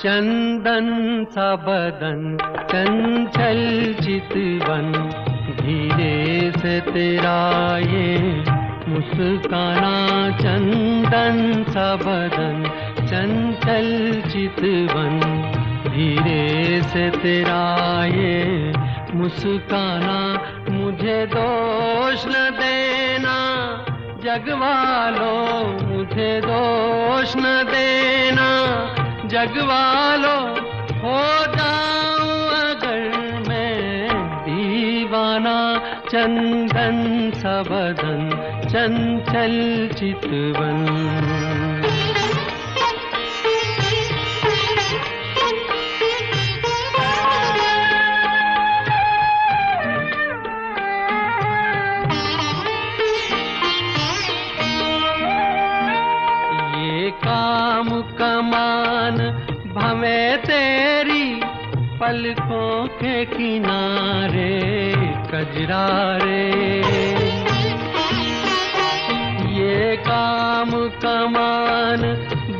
चंदन सा चंचल चितवन। धीरे से तेरा ये मुस्काना चंदन सा चंचल चितवन। धीरे से तेरा ये मुस्काना, मुझे दोष न देना। जगवालो मुझे दोष न देना। जगवालो हो जाऊँ अगर मैं दीवाना। चंदन सबदन चंचल चितवन। भवे तेरी पलकों के किनारे, कजरारे। ये काम कमान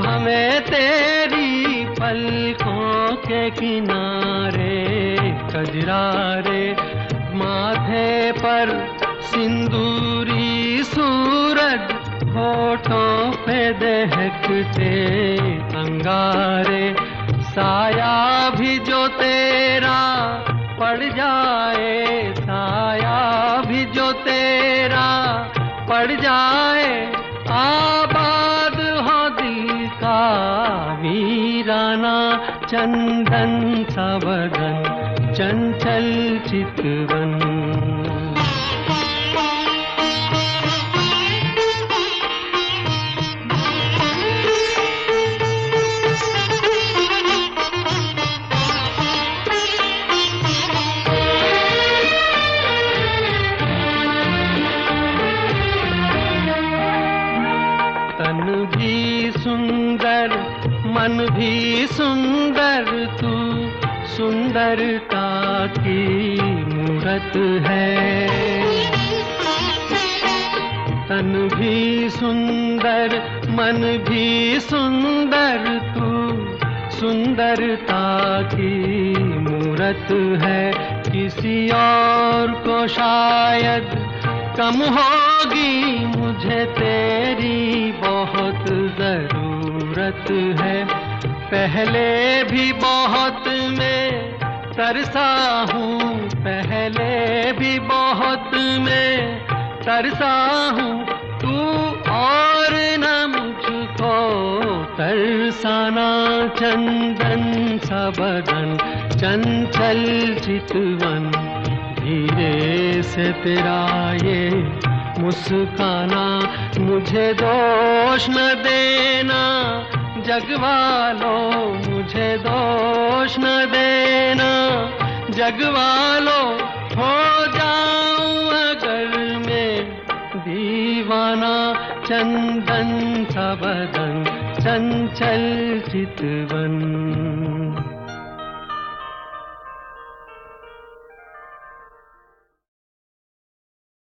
हमें तेरी पलकों के किनारे, कजरारे। माथे पर सिंदूरी, सूरज होठों पे दहकते अंगारे। साया भी जो तेरा पड़ जाए, साया भी जो तेरा पड़ जाए, आबाद हो का वीराना चंदन सा बदन चंचल चितवन। मन भी सुंदर, तू सुंदरता की मूरत है। तन भी सुंदर, मन भी सुंदर, तू सुंदरता की मूरत है। किसी और को शायद कम होगी, मुझे तेरी बहुत ज़रूरत है। पहले भी बहुत मैं तरसा हूँ। पहले भी बहुत मैं तरसा हूँ। तू और न मुझको तरसाना, चंदन सा बदन, चंचल चितवन। धीरे से तेरा ये मुस्काना, मुझे दोष न देना। जगवालो, मुझे दोष न देना। जगवालो, हो जाऊँ अगर मैं दीवाना। चंदन सा बदन, चंचल चितवन।